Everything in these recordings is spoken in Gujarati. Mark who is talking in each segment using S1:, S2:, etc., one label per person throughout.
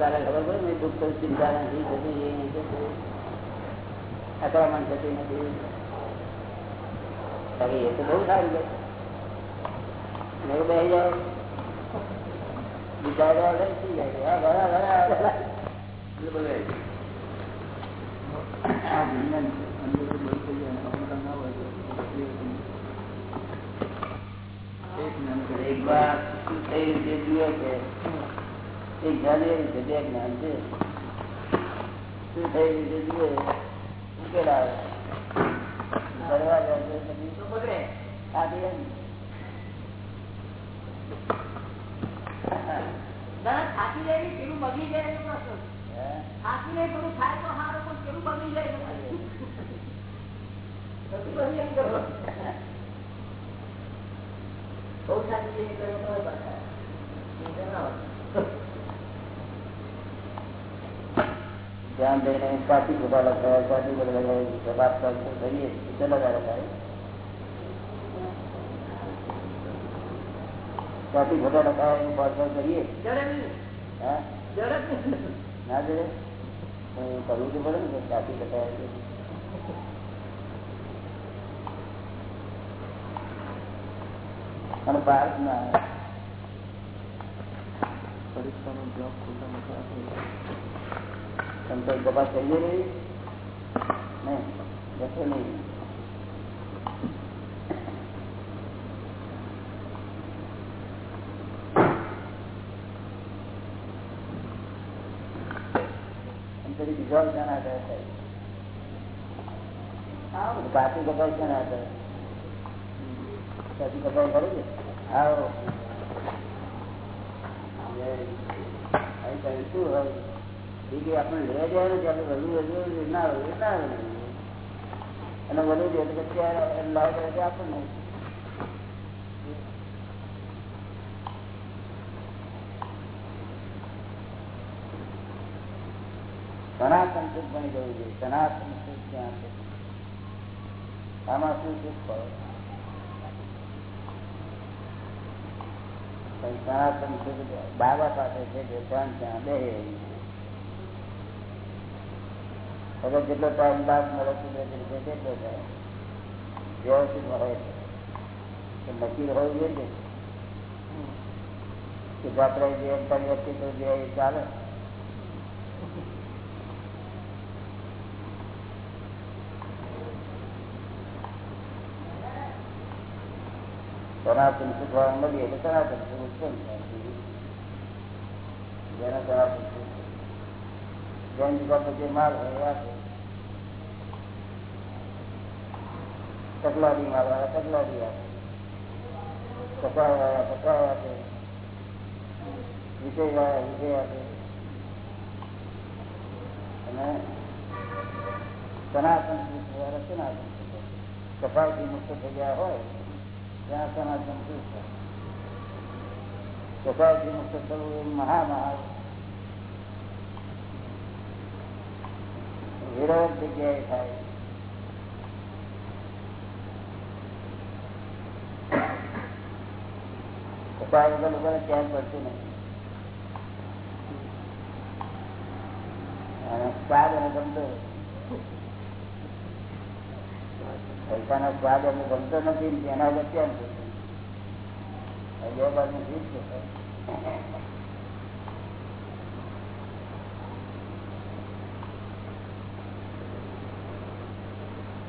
S1: તારે ખબર પડે? ને દુઃખ ચિંતા નથી થતી એ નથી અથડામણ થતી નથી. એ તો બહુ સારું છે. મેં બે જાય બીજા થઈ જાય હા ઘણા ઘણા આ વિજ્ઞાન અંદર બંધ થઈ જાય અહંકાર ના હોય એક વાર કઈ રીતે જુએ છે એક જ્ઞાન એ બે જ્ઞાન છે. શું થઈ ઉકેલ આવે. કરવા જાય એમ
S2: થાકી જાય ને પેલું બગડી જાય થાકી જાય પેલું થાય તો સારું પણ પેલું બગડી જાય બહુ જાય
S1: ધ્યાન દઈને સાચી ખોટા લખાય સાચી ખોટા લખાય જવાબ કરતો સાચી ખોટા લખાય એનું પાછળ કરીએ? ના જડે કરવું તો પડે ને સાચી લખાય અને ભારતમાં ના પરીક્ષાનો જવાબ ખોટા લખાય સંતોષ તપાસ કરીએ રહી નહીં. જશે નહીં કપાઈ ક્યાં આધાર પાછી કપાઈ કરી છે આવો શું આપણે લેવા જાય વધુ વધુ ના વધુ જોઈએ તો સનાતન સુખ બની જવું જોઈએ સનાતન સુખ ક્યાં છે. આમાં શું સુખ પડે સુખ બાબા પાસે છે જે ત્યાં ત્યાં બે હવે જેટલો ટાઈમ બાદ મળે છે. તેટલો થાય વ્યવસ્થિત હોય છે નક્કી હોવું જોઈએ કે આપણે જે વ્યક્તિ તો જે ચાલે સનાતન સુખ મળીએ એટલે સનાતન સુખ ઉત્પન્ન થાય જેના સનાતન સુખ જૈન જુગા જે માલ હોય આપે તકલાદી માલ વાળા તકલાદી આપે કપાળ વાળા કપાળ આપે વિજય વાળા વિજય આપે અને સનાતન સુખ વાળા સનાતન સુખ કપાળથી મુક્ત થઈ ગયા હોય ત્યાં સનાતન સુખ કપાળથી મુક્ત થવું એ મહા મહા વિરોધ જગ્યાએ થાય કપાળ વગર લોકોને ચેન પડતું નથી સ્વાદ અને ગમતો પૈસાનો સ્વાદ અમે ગમતો નથી એના વગર ચેન બે બાજુ જીત છે?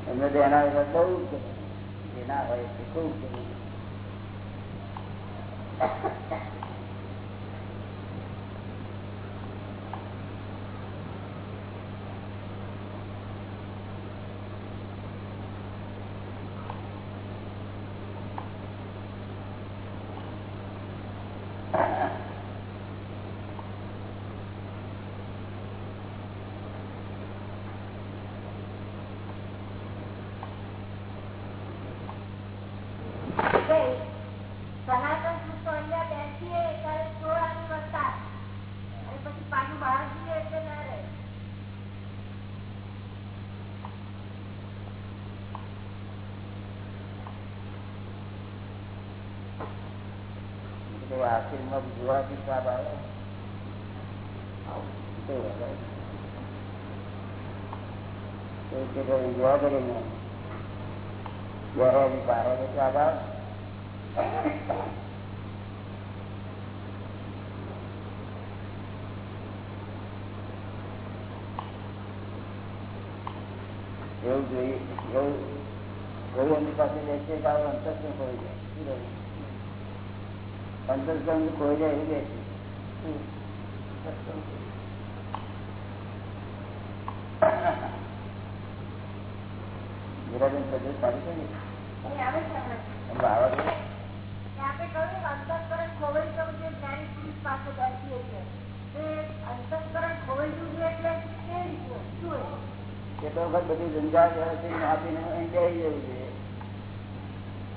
S1: એમને તો એના વગર બહુ છે? ના હોય તે છે
S2: સનાતન સુખ તો અહીંયા બેસીએ ત્યારે થોડાની વસ્તા અને પછી પાછું બહાર જઈએ એટલે ના રહે
S1: આખીરમાં જોવાથી સ્વાદ આવે જોવા કરીને જયારે બારે આગળ એવું જોઈએ એવું એવું એમની પાસે બેસે કે આવું અંતરસ્કરણ ખોઈ જાય શું કહ્યું? અંતરસ્કરણ કોઈ જાય એવું બેસે મીરાબેન તબિયત સારી છે ને?
S2: આવે છે અંતઃકરણ ખોવાઈ ગયું છે જ્ઞાની પુરુષ પાસે બેસીએ છીએ. તે અંતઃકરણ ખોવાઈ ગયું છે એટલે કેવી રીતે? શું
S1: કેટલો વખત બધી ઝંઝાટ વ્યવસ્થિત આપીને અહીં બેસી જવું છે.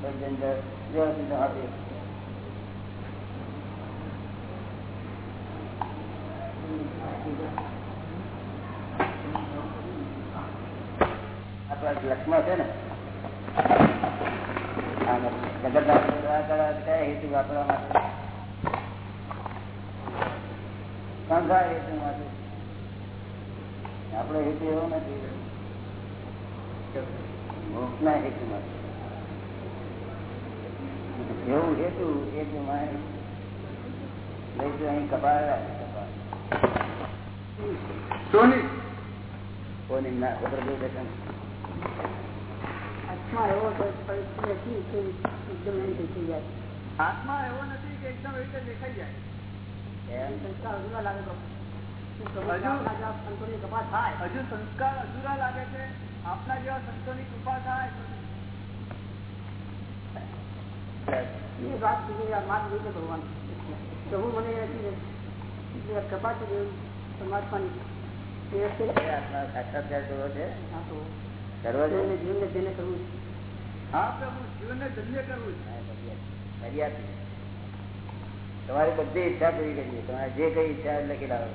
S1: બધી ઝંઝાટ વ્યવસ્થિત આપી આપણા લક્ષમાં છે ને હેતુ હેતુ એવો નથી મોક્ષના હેતુ માટે એવું હેતુ હેતુ મારે લઈશું અહીં કપાળ કપાળ કોની ના ખબર જેવું દેખાય
S3: આત્મા એવો પરિસ્થિતિ હતી કે એકદમ એમ દેખાઈ જાય
S4: આત્મા એવો નથી કે એકદમ રીતે દેખાઈ જાય
S1: એમ
S3: સંસ્કાર અધૂરા લાગે તો શું કરું?
S4: હજુ-
S3: આપણા જેવા સંતોની કૃપા થાય
S4: હજુ સંસ્કાર અધૂરા લાગે છે આપના જેવા સંતોની કૃપા થાય
S3: એ વાત સુધી આ માર્ગ રીતે ભગવાન પ્રભુ મને નથી એટલે
S1: સાક્ષાત્કાર કરવો છે.
S3: જીવનને કરવું છે.
S4: હા? પ્રભુ જીવનને ધન્ય કરવું છે.
S1: તમારી બધી ઈચ્છા પૂરી કરીએ. તમારે જે કઈ ઈચ્છા લખી લાવો.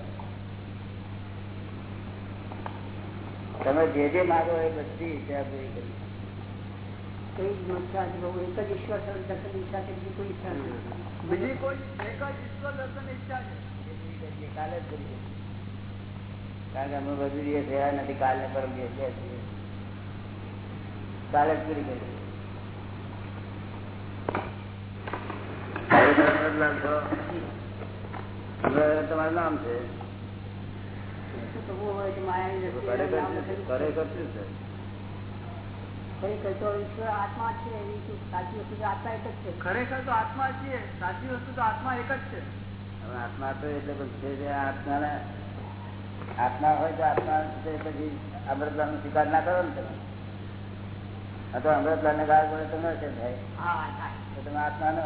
S1: તમે જે જે માગો એ બધી ઈચ્છા પૂરી કરી
S3: કઈ ઈચ્છા એક જ ઈશ્વર દર્શન ઈચ્છા છે બીજી કોઈ ઈચ્છા નથી.
S4: બીજી કોઈ એક જ ઈશ્વર દર્શન ઈચ્છા છે.
S1: કાલે જ કરી. કારણ કે અમે બધું દિવસ રહ્યા નથી કાલે પરમ દિવસ. કાલે જ પૂરી કરી તમારું નામ છે
S3: છે.
S1: ખરેખર શું છે
S3: ખરેખર તો આત્મા છે એવી સાચી વસ્તુ આત્મા એક જ છે
S4: ખરેખર તો આત્મા છીએ સાચી વસ્તુ તો આત્મા એક જ છે
S1: આત્મા તો એટલે છે આત્માને આત્મા હોય તો આત્મા પછી અમૃતલાલ નો સ્વીકાર ના કરો ને તમે. તો અમૃતલાલ ને ગાળ પડે તો ન છે તમે આત્મા ન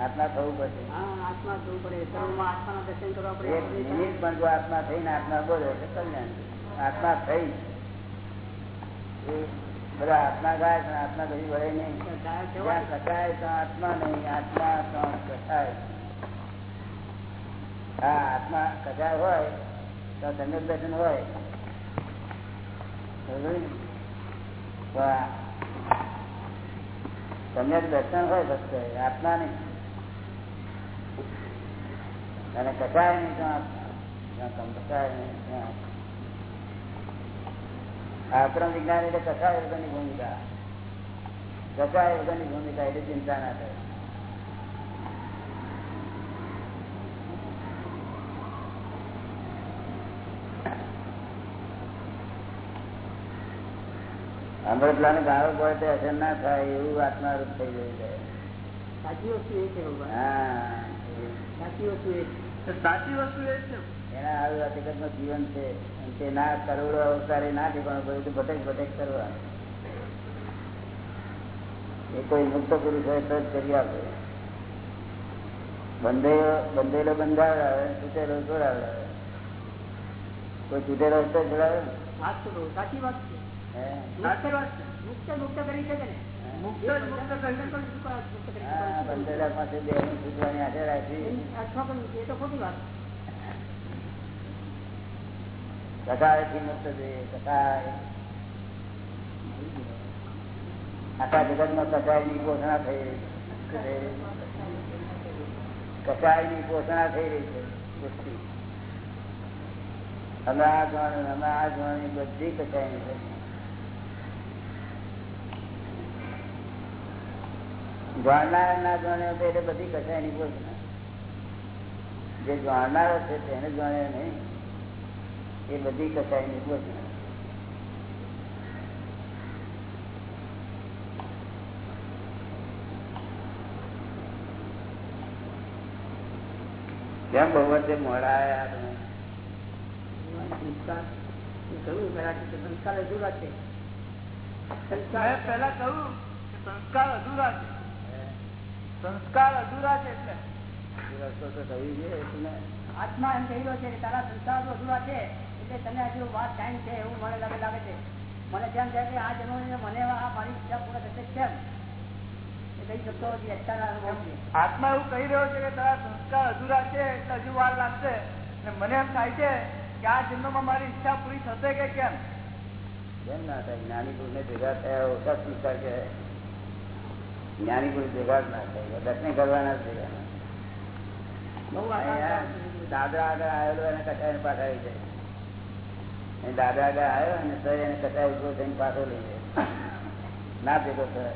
S1: આત્મા થવું પડશે.
S3: હા આત્મા જોવું પડે. આત્માના દર્શન કરવા પડે.
S1: પણ જો આત્મા થઈને આત્મા બોલે એટલે કલ્યાણ આત્મા થઈ. એ બધા આત્મા ગાય પણ આત્મા કદી વળે નહીં.
S3: ગાય
S1: જ્યાં તો આત્મા નહીં આત્મા તો કચાય હા આત્મા કચાય હોય તો સમ્યક દર્શન હોય. દર્શન ફક્ત આત્મા નહીં. અને કચાય નહીં તો આત્મા. કચાય નહીં ત્યાં આ અક્રમ વિજ્ઞાન એટલે કચાય યોગની ભૂમિકા. કચાય યોગની ભૂમિકા એટલે ચિંતા ના થાય. અમૃતલાલ ગાળો પડે તે અસર ના થાય એવું આત્મારૂપ થઈ ગયું છે.
S3: સાચી વસ્તુ એ છે
S1: હા.
S3: સાચી વસ્તુ એ
S4: સાચી વસ્તુ એ છે.
S1: એના આવી હકીકતનું જીવન છે. તે ના કરોડો અવતારે ના ઠેકાણું બધું ભટક ભટક કરવા. એ કોઈ મુક્ત પુરુષ હોય તો જ કરી આપે. બંધેલો બંધેલો બંધાવડાવે છૂટેલો છોડાવડાવે કોઈ છૂટેલો રસ્તો?
S3: વાત સાચી વાત છે. મુક્ત કરી શકે ને.
S1: બંધેલા પાસે બે છૂટવાની આશા રાખી
S3: એ તો ખોટી વાત
S1: આ જોવાનું બધી કસાયની જાણનાર ના જાણે એટલે બધી કસાયની જે જાણનારો છે તેને જાણે નહીં. એ બધી કસાયની પોષણા કેમ બહુ વચ્ચે મોડા આવ્યા તમે?
S3: સંસ્કાર? એ કહ્યું પેલા કે સંસ્કાર અધૂરા છે. સંસ્કાર
S4: પહેલા કહ્યું સંસ્કાર અધૂરા છે. સંસ્કાર અધૂરા છે એટલે.
S3: આત્મા એમ કહી છે તારા સંસ્કાર તો અધૂરા છે. એટલે તમે આજે વાત ટાઈમ છે એવું મને લાગે લાગે છે. મને તેમ છે કે આ જન્મ મને આ મારી ઈચ્છા પૂર્ણ થશે કેમ?
S4: આત્મા એવું કહી રહ્યો છે કે તારા સંસ્કાર અધૂરા છે એટલે હજુ વાર લાગશે. અને મને એમ થાય છે કે આ જન્મમાં મારી ઈચ્છા પૂરી થશે કે કેમ?
S1: કેમ ના થાય? જ્ઞાની પુરુષ ને ભેગા થયા ઓછા સંસ્કાર કે જ્ઞાની પુરુષ ભેગા જ ના થાય દર્શન કરવાના જ ભેગા. ના થાય.
S3: આનંદ
S1: દાદા આગળ આવેલો એને કટાઈને પાછા આવી જાય. દાદા આગળ આવ્યો અને સર એને કટાઈ ઊભો થઈને પાછો લઈ જાય ના ભેગો સર.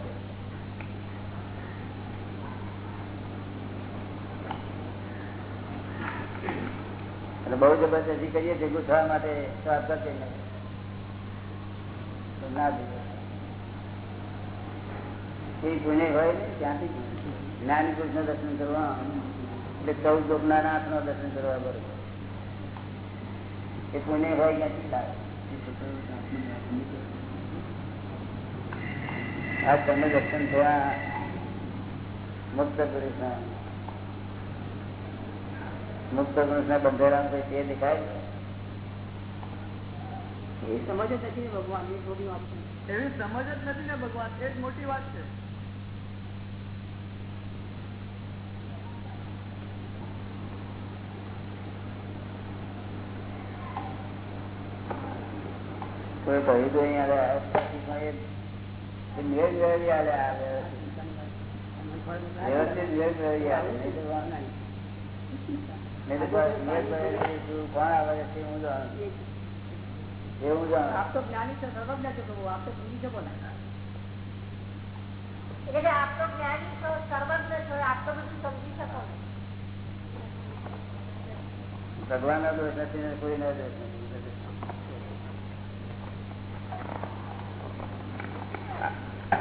S1: અને બહુ જબરજસ્તી કરીએ ભેગું થવા માટે કરતી કરશે નહીં. ના ભેગો એ પુણ્ય હોય ને ત્યાંથી જ્ઞાની પુરુષ દર્શન કરવા. એટલે ચૌદ લોકના આઠ નો દર્શન કરવા બરોબર. એ પુણ્ય હોય ક્યાંથી લાવે આ તમને દર્શન થયા મુક્ત પુરુષ ના મુક્ત પુરુષ ના બંધેરામ કોઈ તે દેખાય છે?
S3: એ સમજ જ નથી ને ભગવાન એ થોડી વાત છે
S4: એવી સમજ જ નથી ને ભગવાન એ જ મોટી વાત છે
S1: કોઈ કહ્યું તો અહીંયા આવે. પ્રાકૃતિકમાં એ- એ મેળ મેળવી આલે આ વ્યવસ્થિત. વ્યવસ્થિત મેળ મેળવી આલે. નહીં તો વાંધો નહીં. નહીં તો કોઈ મેળ મેળવી શું, કોણ આવે છે તે હું જાણું. એ હું જાણું.
S3: આપ તો જ્ઞાની છો સર્વજ્ઞ છો પ્રભુ આપ તો સમજી શકો ને
S2: એટલે કે આપ તો જ્ઞાની છો સર્વજ્ઞ છો આપ તો બધું સમજી શકો ને
S1: ભગવાનનો દોષ નથી ને કોઈનો દોષ નથી એ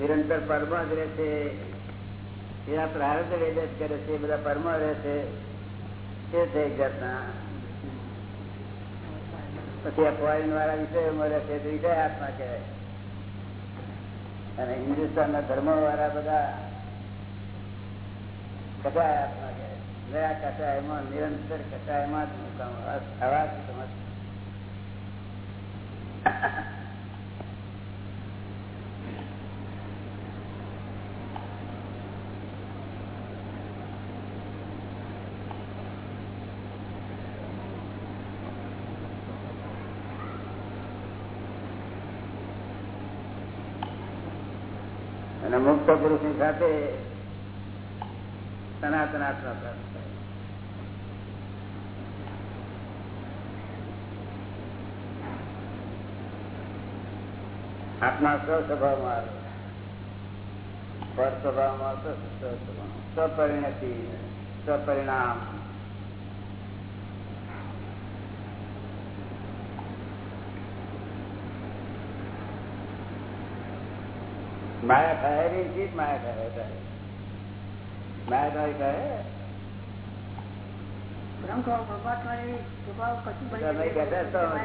S1: નિરંતર પરમ જ રહેશે એના પ્રારબ્ધ વેદ કરે છે બધા પરમ રહેશે તે થઈ જતા પછી આ ફોરેન વાળા વિષયોમાં છે, તો વિષય આત્મા કહેવાય. અને હિન્દુસ્તાનના ધર્મ વાળા બધા કસાય આત્મા કહેવાય. ગયા નિરંતર કસાયમાં જ મુકામ આવા અને મુક્ત પુરુષની સાથે સનાતન આત્મા આત્મા સ્વ સ્વભાવમાં આવે પર સ્વભાવમાં આવતો સ્વ સ્વભાવ સ્વપરિણતિ સ્વપરિણામ માયા ખાયેલી ચીજ માયા ખાય તારે માયા તારી ખાય
S3: બ્રહ્મ કહો પરમાત્માની કૃપા કશું બની
S1: તમે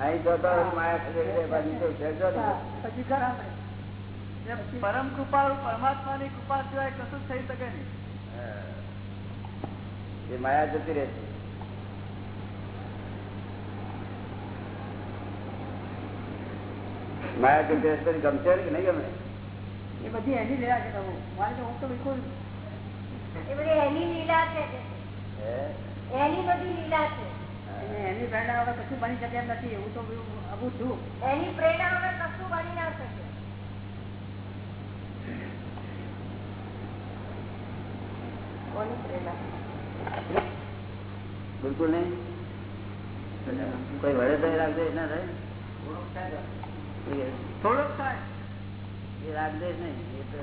S1: કહેતા જ તો નથી.
S3: માયાની જ્યોત છે.
S1: અહીં તો તો માયા ખાય બાજુ તો છે જ નહીં.
S3: પછી ઘર આપણે
S4: એ પરમ કૃપાળુ પરમાત્માની કૃપા સિવાય કશું જ થઈ શકે નહીં
S1: હા. એ માયા જતી રહે છે માયા જતી રહે છે ગમશે કે નહીં ગમે
S3: એ બધી એની લેવા છે પ્રભુ મારે તો હું તો બિલકુલ
S2: એ બધી એની લીલા છે
S1: હે?
S2: એની બધી લીલા છે
S1: હા.
S5: અને એની પ્રેરણા વગર કશું બની શકે એમ નથી એવું તો અબુ છું.
S2: એની પ્રેરણા વગર કશું બની ના શકે.
S1: બિલકુલ નહીં. કોઈ વડે તો રાગદેશ ના થાય.
S4: થોડોક થાય.
S1: એ રાગદેશ નહીં એ તો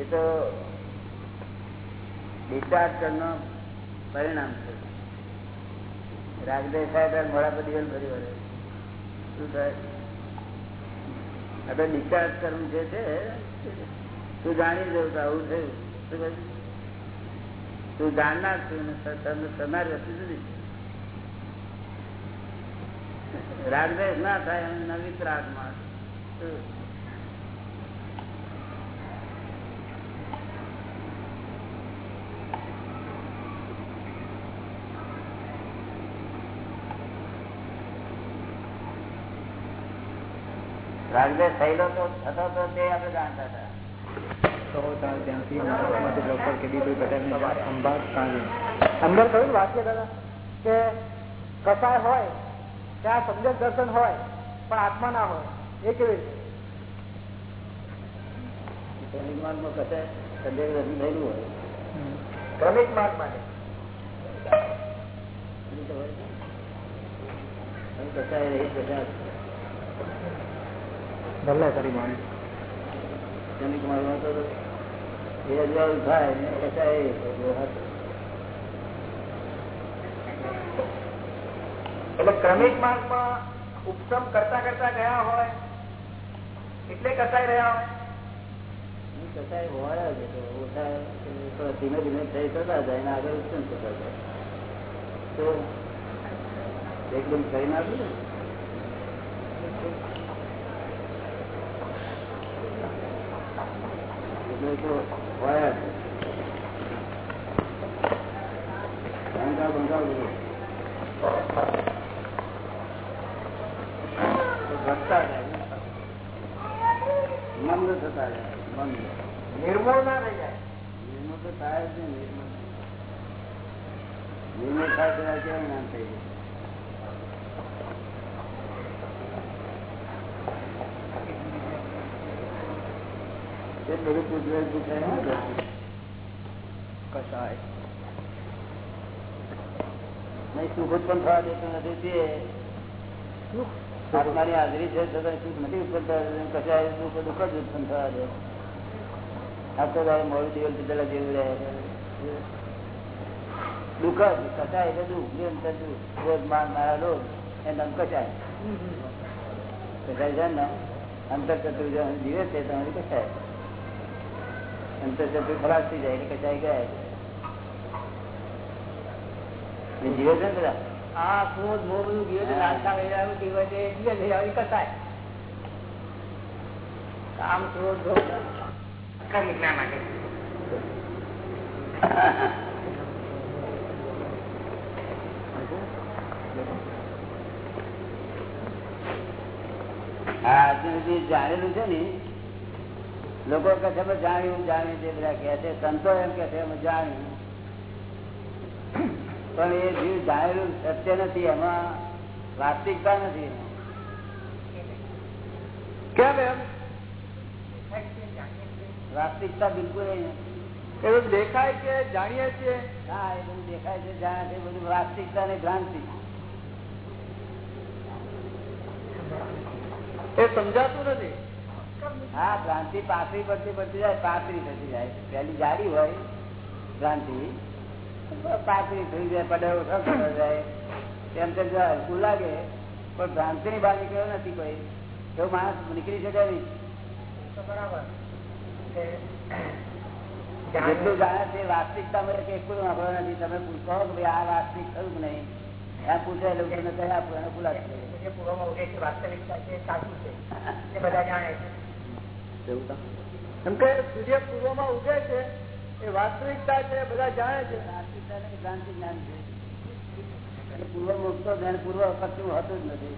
S1: એ તો ડિસ્ચાર્જ કરનો પરિણામ છે. ડિસ્ચાર્જ કરવું છે, તું જાણી જવું તો આવું થયું. શું કહ્યું? તું જાણનાર છું તમને તમારી વસ્તુ જુદી. રાગદેશ ના થાય એમ નવી ત્રાગમાં રાગદેશ થયેલો તો થતો તો તે આપણે જાણતા હતા.
S4: અંદર કહ્યું વાક્ય દાદા? કે કસાય હોય ત્યાં સમ્યક દર્શન હોય પણ આત્મા ના હોય. એ કેવી રીતે?
S1: નિર્માણમાં કશે સંદેહ રજૂ થયેલું હોય.
S4: ક્રમિક માર્ગ માટે.
S1: કસાય રહી બધા
S4: ભલે કરી માની
S1: શ્રમિક માર્ગમાં તો એ અજવાળું થાય ને કસાય એ
S4: એટલે ક્રમિક માર્ગમાં ઉપસમ કરતા કરતા ગયા હોય એટલે કસાઈ રહ્યા હોય.
S1: કસાઈ હોય જ તો ઓછા ધીમે ધીમે થઈ થતા જાય ને આગળ ઉત્પન્ન થતા જાય. તો એકદમ થઈ નાખ્યું ને એટલે તો હોય જ બંગાળ બંગાળ બધું ઘટતા જાય મંદ થતા જાય મંદ
S4: નિર્મૂળ ના થઈ જાય
S1: નિર્મળ તો થાય જ ને નિર્મળ નિર્મળ થાય ત્યારે કેવું નામ થઈ જાય એ બધું પૂછવે પૂછાય ને
S4: કસાય
S1: નહીં સુખ ઉત્પન્ન થવા દેતું નથી તે. આત્માની હાજરી છે છતાં સુખ નથી ઉત્પન્ન થવા કશાય દુઃખ દુઃખ જ ઉત્પન્ન થવા દે. આખો દાડો મોડું દિવસ પીધેલા જેવું રહે. દુઃખ જ કચાય એટલે દુઃખ. નિરંતર દુઃખ રોજ માર મારા રોજ એ નામ કચાય કચાય છે ને? અંતર ચતુર જીવે છે તમારી કચાય અંતર ચતુર થઈ જાય એટલે કચાય ગયા જીવે છે ને બધા
S5: આ ક્રોધ મોહ બધું ગયું છે લાલસા વેરા જીવે છે એટલે જ આવી કસાય કામ ક્રોધ ભોગ ક્રમિક ના માટે
S1: આ આજનું જાણેલું છે ને લોકો કહે છે જાણ્યું જાણ્યું તે બધા કહે છે સંતો એમ કે છે જાણ્યું. પણ એ જીવ જાણેલું સત્ય નથી એમાં વાસ્તવિકતા નથી.
S4: કેમ એમ?
S1: વાસ્તવિકતા બિલકુલ
S4: એવું દેખાય કે જાણીએ છીએ.
S1: હા એ બધું દેખાય છે જાણે છે બધું વાસ્તવિકતા ને ભ્રાંતિ.
S4: એ સમજાતું નથી.
S1: હા ભ્રાંતિ પાતળી પડતી પડતી જાય પાતળી થતી જાય. પેલી જાડી હોય ભ્રાંતિ. પાતળી થઈ જાય પડે ઓછો જાય. તેમ તેમ જો હલકું લાગે પણ ભ્રાંતિ ની બહાર નીકળ્યો નથી કોઈ. એવો માણસ નીકળી શકે નહીં. જેટલું જાણે છે વાસ્તવિકતા મને કે કોઈ વાપરો નથી. તમે પૂછો કે ભાઈ આ વાસ્તવિક થયું કે નહીં? એમ પૂછે લોકોને કહી આપો એને ખુલાસો
S5: વાસ્તવિકતા છે સાચું છે. એ બધા જાણે છે.
S4: એમ કે સૂર્ય પૂર્વમાં ઉગે છે એ વાસ્તવિકતા છે બધા જાણે છે.
S1: વાસ્તવિકતા એટલે જ્ઞાન છે. પૂર્વ મુક્તો જ્ઞાન પૂર્વ પશ્ચિમ હતું જ નથી.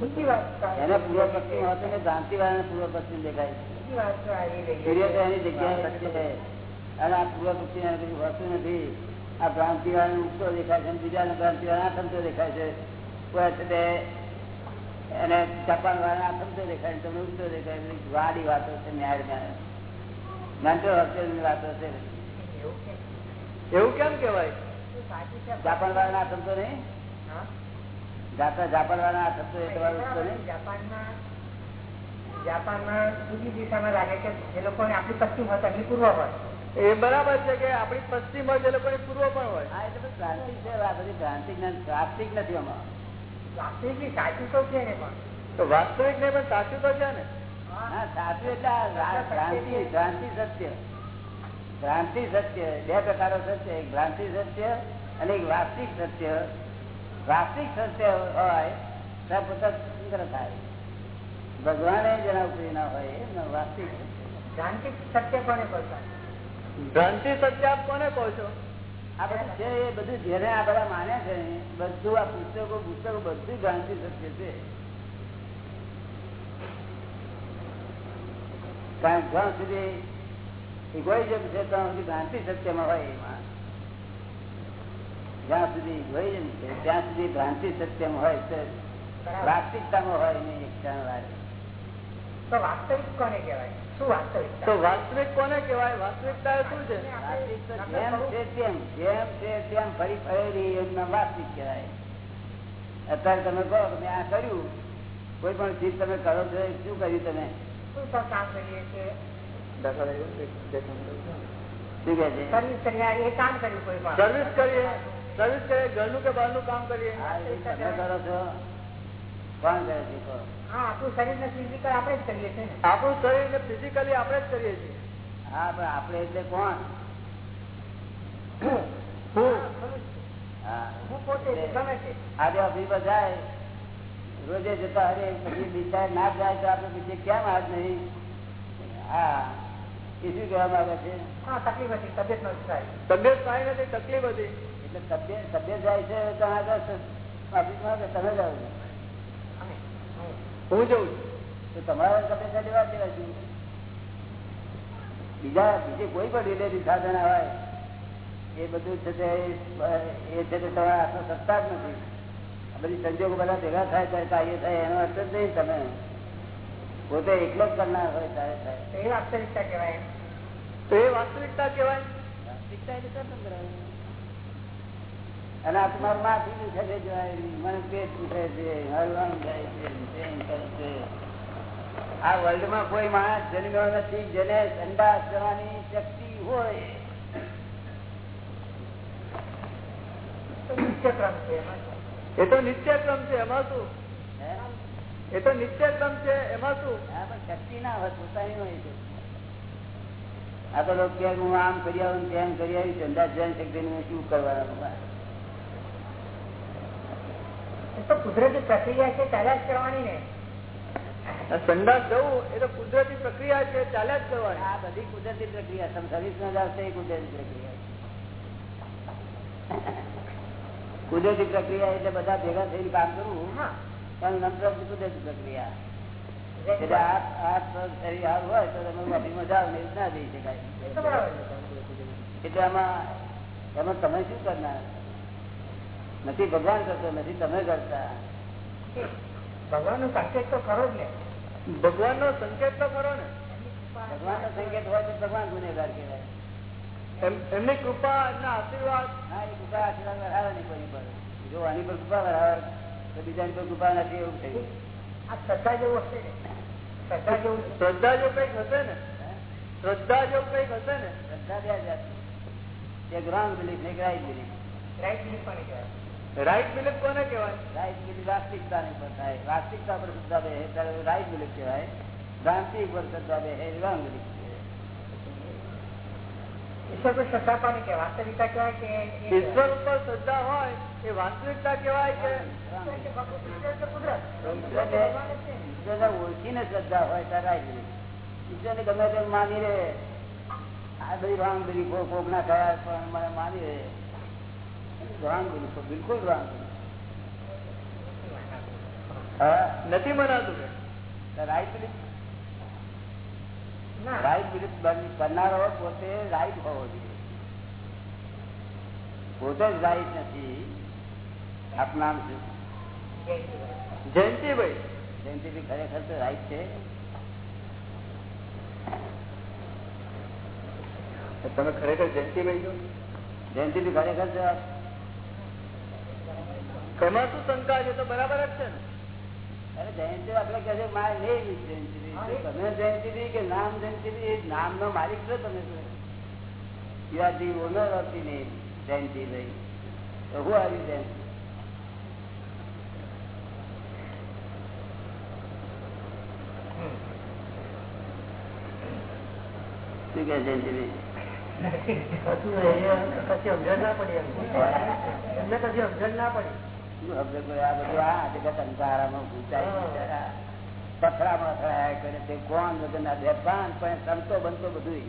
S5: બીજી વાત
S1: એને પૂર્વ પશ્ચિમ હોતું ને ભ્રાંતિ વાળાને પૂર્વ પશ્ચિમ દેખાય છે.
S5: બીજી વાત તો આવી રહી
S1: સૂર્ય તો એની જગ્યાએ છે. અને આ પૂર્વ પશ્ચિમ હોતું નથી. આ ભ્રાંતિ વાળા ઉગતો દેખાય છે બીજા ભ્રાંતિ વાળા આથમતો દેખાય છે. એને જાપાન વાળા આથમતો દેખાય? તમને ઉગતો દેખાય? છે વાડી વાતો છે ન્યાય મેન્ટલ હોસ્પિટલની વાતો છે.
S4: એવું કેમ કેવાય
S1: જાપાન વાળા આથમતો નહીં? જાતા જાપાન વાળા આથમતો એ તમારો ઉગતો નહીં?
S5: જાપાનમાં જાપાનમાં બીજી દિશામાં લાગે કે એ લોકોને આપણી પશ્ચિમ હોય પૂર્વ હોય.
S4: એ બરાબર છે કે આપણી પશ્ચિમ હોય એ લોકોની પૂર્વ પણ હોય.
S1: હા એટલે પ્રાંતિક છે આ બધી જ્ઞાન નથી
S5: સાચું તો ને પણ.
S4: વાસ્તવિક નહીં પણ સાચું તો છે ને?
S1: સાચું એટલે ભ્રાંતિ ભ્રાંતિ સત્ય. ભ્રાંતિ સત્ય બે પ્રકારો સત્ય. એક ભ્રાંતિ સત્ય અને એક વાસ્તવિક સત્ય. વાસ્તવિક સત્ય હોય ત્યાં પોતા સુંદર થાય. ભગવાને જેના ઉપરી ના હોય એ વાસ્તવિક સત્ય.
S5: ભ્રાંતિ સત્ય કોને બોલતા
S4: ભ્રાંતિ સત્ય આપ કોને કહો છો?
S1: આ બધું છે એ બધું જેને આ બધા માને છે બધું આ પુસ્તકો પુસ્તકો બધું ભ્રાંતિ સત્ય છે. કારણ જ્યાં સુધી ઇગોઇઝમ છે ત્યાં સુધી ભ્રાંતિ સત્યમાં હોય એમાં જ્યાં સુધી ઇગોઇઝમ છે ત્યાં સુધી ભ્રાંતિ સત્યમાં હોય તો વાસ્તવિકતામાં હોય નહીં એક ક્ષણ વાર.
S5: તો વાસ્તવિક કોને કહેવાય?
S4: તો વાસ્તવિક કોને કહેવાય? વાસ્તવિકતા શું છે?
S1: જેમ છે તેમ જેમ છે તેમ ફરી ફરેલી યોજના વાસ્તવિક કહેવાય. અત્યારે તમે કહો કે મેં આ કર્યું. કોઈ પણ ચીજ તમે કરો છો શું કર્યું તમે?
S5: સર્વિસ એ કામ કર્યું કોઈ પણ.
S4: સર્વિસ કરીએ. સર્વિસ કરીએ ઘરનું કે બહારનું કામ કરીએ?
S1: તમે કરો છો. કોણ કરે છે
S5: આપણું શરીર ને ફિઝિકલ આપણે જ કરીએ છીએ
S4: આપણું શરીર ને ફિઝિકલી આપણે જ કરીએ છીએ.
S1: હા પણ આપણે એટલે કોણ?
S4: હા?
S1: હું.
S5: પોતે જ ગમે છે.
S1: આજે જાય રોજે જતા હરે પછી બિચાર ના જાય તો આપણે પછી કેમ આજ નહીં? હા એ શું કહેવા માંગે છે?
S5: હા તકલીફ હતી તબિયત નો થાય
S4: તબિયત સારી નથી તકલીફ હતી.
S1: એટલે તબિયત તબિયત જાય છે તો આગળ ઓફિસમાં તમે છો?
S5: અમે હું.
S4: જોઉં છું.
S1: તો તમારા તબિયત લેવા દેવા છું? બીજા બીજે કોઈ પણ રિલેટિવ સાધન આવે એ બધું છે તે એ છે તે તમારા હાથમાં સત્તા જ નથી. આ બધી સંજોગો બધા ભેગા થાય ત્યારે કાર્ય થાય એનો અર્થ જ નહીં તમે. પોતે એકલો જ કરનાર હોય ત્યારે થાય.
S5: તો એ વાસ્તવિકતા કહેવાય.
S4: તો એ વાસ્તવિકતા કહેવાય.
S1: વાસ્તવિકતા એટલે. અને આ તમારું માથું દુખે છે મને પેટ દુખે છે હલવાનું થાય છે આ વર્લ્ડમાં કોઈ માણસ જન્મ્યો નથી જેને સંદાસ જવાની શક્તિ હોય.
S5: નિત્યક્રમ છે
S4: એ તો નિત્યક્રમ છે એમાં શું? એ તો નિત્યક્રમ છે એમાં શું?
S1: હા પણ શક્તિ ના હોય પોતાની હોય છે આ તો લોકો કે હું આમ કરી આવું તેમ કરી આવી સંદાસ જવાની શક્તિ શું કરવાનું?
S5: તો કુદરતી પ્રક્રિયા છે ચાલ્યા જ કરવાની ને.
S4: આ સંડાસ જવું એ તો કુદરતી પ્રક્રિયા છે ચાલ્યા જ કરવાની.
S1: આ બધી કુદરતી પ્રક્રિયા તમે સર્વિસ જાવ એ કુદરતી પ્રક્રિયા કુદરતી પ્રક્રિયા એટલે બધા ભેગા થઈને કામ કરવું. પણ નંતર કુદરતી પ્રક્રિયા. એટલે આ આ શરીર હારું હોય તો તમે ઓફિસમાં જાઓ ને ના જઈ શકાય. એટલે આમાં એમાં તમે શું કરનાર? નથી ભગવાન કરતો નથી તમે કરતા.
S5: ભગવાન નો સંકેત તો કરો જ ને.
S4: ભગવાન નો સંકેત તો ખરો ને.
S1: ભગવાન નો સંકેત હોય તો ભગવાન ગુનેગાર કહેવાય.
S4: એમની કૃપા એમના આશીર્વાદ.
S1: હા એ કૃપા આશીર્વાદ વરાવે નહીં કોઈની પર જો આની પર કૃપા વરાવે તો બીજાની પર કૃપા નથી એવું થયું
S5: આ શ્રદ્ધા જેવું હશે શ્રદ્ધા જેવું
S4: શ્રદ્ધા જો કંઈક હશે ને. શ્રદ્ધા જેવું કંઈક હશે ને.
S1: શ્રદ્ધા બે જાત એ ગ્રાઉન્ડ બિલીફ એક રાઈટ બિલીફ.
S5: રાઈટ બિલીફ પણ કહેવાય
S4: રાઈટ બિલીફ કોને કહેવાય?
S1: રાઈટ બિલીફ વાસ્તવિકતા પર થાય વાસ્તવિકતા પર શ્રદ્ધા બે ત્યારે રાઈટ બિલીફ કહેવાય. ભ્રાંતિ પર શ્રદ્ધા બે એ રોંગ બિલીફ
S5: ઈશ્વર પર શ્રદ્ધા કોને કહેવાય? વાસ્તવિકતા કહેવાય કે
S4: ઈશ્વર ઉપર શ્રદ્ધા હોય એ વાસ્તવિકતા કહેવાય કે?
S5: ઈશ્વર કે ભગવાન, ઈશ્વર કે કુદરત.
S1: ઈશ્વરને
S5: છે.
S1: ઈશ્વરને ઓળખીને શ્રદ્ધા હોય ત્યારે રાઈટ બિલીફ ઈશ્વરને ગમે તેમ માની રહે આ બધી રોંગ બિલીફો કોક ના થયા પણ મને માની રહે બિલકુલ રોંગ હા
S4: નથી મનાતું કે
S1: રાઈટ બિલીફ
S5: ના
S1: રાઈટ બિલીફ કરનારો પોતે રાઈટ હોવો જોઈએ પોતે જ રાઈટ નથી આપનું નામ શું
S4: જયંતિભાઈ
S1: જયંતિભાઈ ખરેખર તો રાઈટ છે
S4: તમે ખરેખર જયંતિભાઈ છો
S1: જયંતિભાઈ ખરેખર તો
S4: એમાં શું શંકા છે તો બરાબર જ છે ને.
S1: અરે જયંતિ આપડે કહે છે મારે નહીં તમે કે નામ જયંતિભાઈ એ નામ નો માલિક છો તમે you are the owner of the name Jayantibhai તો હું આવ્યું જયંતિ? શું કે જયંતિભાઈ
S4: કશી સમજણ ના પડી એમને કશી સમજણ ના પડી.
S1: પથરામાં અથડાયા કરે તે કોણ વગરના બેભાન પણ સંતો બનતો બધું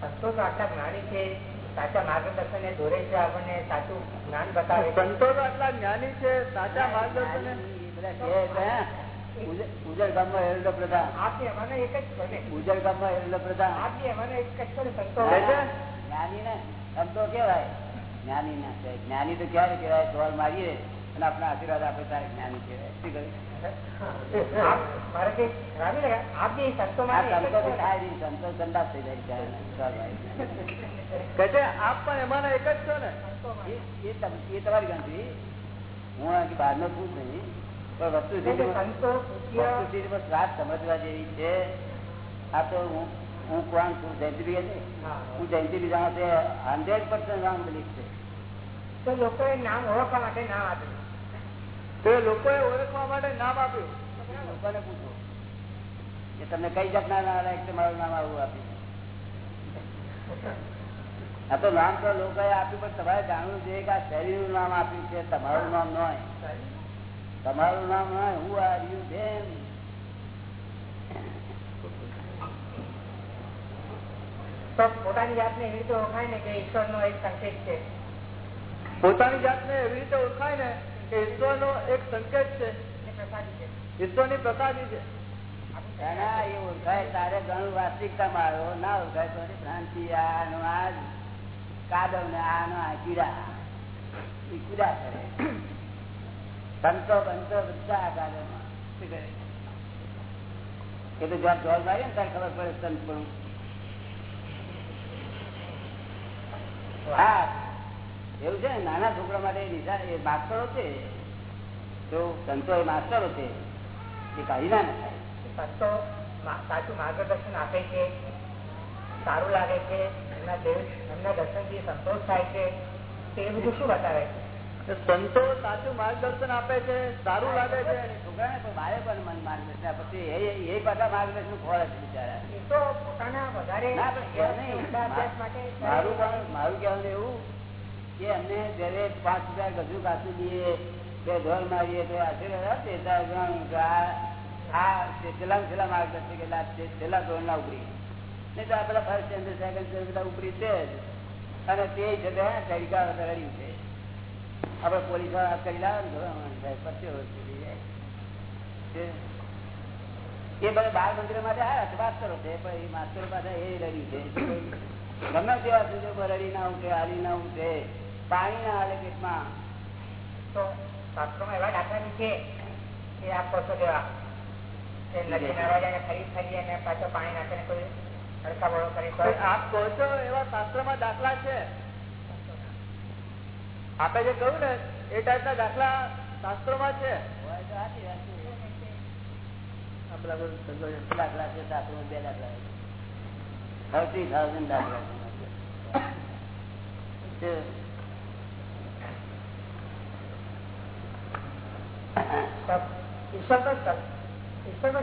S5: સંતો તો આટલા જ્ઞાની છે. સાચા માર્ગદર્શન દોરે છે આપણને સાચું જ્ઞાન બતાવે
S4: સંતો તો આટલા જ્ઞાની છે સાચા માર્ગદર્શન
S1: ઉજળ ગામમાં હેરડો પ્રધાન.
S5: આપની અમારે એક જ બને.
S1: ઉજળ ગામમાં હેરડો પ્રધાન.
S5: આપી અમારે એક જ સંતો.
S1: જ્ઞાની ને સંતો કેવાય જ્ઞાની ના કહેવાય જ્ઞાની તો ક્યારે કહેવાય? સવાલ મારીએ અને આપણા આશીર્વાદ આપે તારે જ્ઞાની કહેવાય. શું કહ્યું? વસ્તુ સમજવા જેવી છે. આ તો હું હું કુરાન છું જયંતિભાઈ છે
S5: હા.
S1: જયંતિભાઈ જાણો છે હંડ્રેડ પર્સન્ટ રામ બિલીફ છે.
S5: તો લોકોએ નામ ઓળખવા માટે નામ આપ્યું.
S4: તો લોકોએ ઓળખવા માટે નામ આપ્યું.
S1: લોકોને પૂછો. કે તમને કઈ જાતના નારાયક તમારું મારું નામ આવું આપ્યું? આ તો નામ તો લોકોએ આપ્યું પણ તમારે જાણવું જોઈએ કે આ શરીરનું નામ આપ્યું છે તમારું નામ ન હોય તમારું નામ ન હોય હું આર યુ ધેમ
S5: તો પોતાની જાતને એવી રીતે ઓળખાય ને કે ઈશ્વરનો એક સંકેત છે.
S4: પોતાની જાતને એવી રીતે ઓળખાય ને કે ઈશ્વરનો એક સંકેત છે. ઈશ્વરની પ્રસાદી છે.
S1: ના એ ઓળખાય તારે ઘણું વાસ્તવિકતામાં આવ્યો. ના ઓળખાય તો ભ્રાંતિ આનો આ કાદવ ને આનો આ કીડા એ કીડા કરે. સંતો બંતો બધા આ કાદવમાં. શું કરે? એ તો જ્યાં જોર લાગે ને ત્યારે ખબર પડે સંત પણ. હા. એવું છે નાના છોકરા માટે નિશા- એ માસ્તરો છે. તો સંતો એ માસ્તરો છે. એ કાઢી ના થાય
S5: સંતો સાચું માર્ગદર્શન આપે છે. સારું લાગે છે. એમના દેવ એમના દર્શનથી સંતોષ થાય છે. તે બધું શું બતાવે છે?
S4: સંતો સાચું માર્ગદર્શન આપે છે સારું લાગે છે.
S1: છોકરાને પણ મારે પણ મન માર્ગદર્શન આપે છે. એ બધા માર્ગદર્શન ખોળે છે બિચારા.
S5: વધારે
S1: મારું પણ મારું કહેવાનું એવું કે અમને જયારે પાંચ હજાર ગજુ કાચું દઈએ બે ઢોલ મારીએ તો આશીર્વાદ આ છેલ્લા છેલ્લા માર્ગદર્શક એટલે છેલ્લા ધોરણ ના ઉપરી. નહીં તો આ પેલા ફર્સ્ટ સ્ટેન્ડર્ડ સેકન્ડ સ્ટેન્ડર્ડ બધા ઉપરી છે અને તે છે તે તરીકા રડ્યું છે. આપડે પોલીસવાળા કરી લાવે. એ બધા બાળ મંદિર માટે આવ્યા છે માસ્તરો છે. પણ એ માસ્તરો પાસે એ રડી છે. ગમે તેવા સુધી રડી ના ઉઠે હાલી ના ઉઠે પાણી ના હાલે પેટમાં.
S5: તો શાસ્ત્રોમાં એવા દાખલા છે કે આપ કહો દેવા કરી
S4: આપ કહો છો એવા શાસ્ત્રમાં દાખલા છે? આપે જે કહ્યું ને એ ટાઈપના દાખલા શાસ્ત્રોમાં છે.
S1: દાખલા છે. બે દાખલા થર્ટી થાઉઝન્ડ છે.
S5: શબ્દ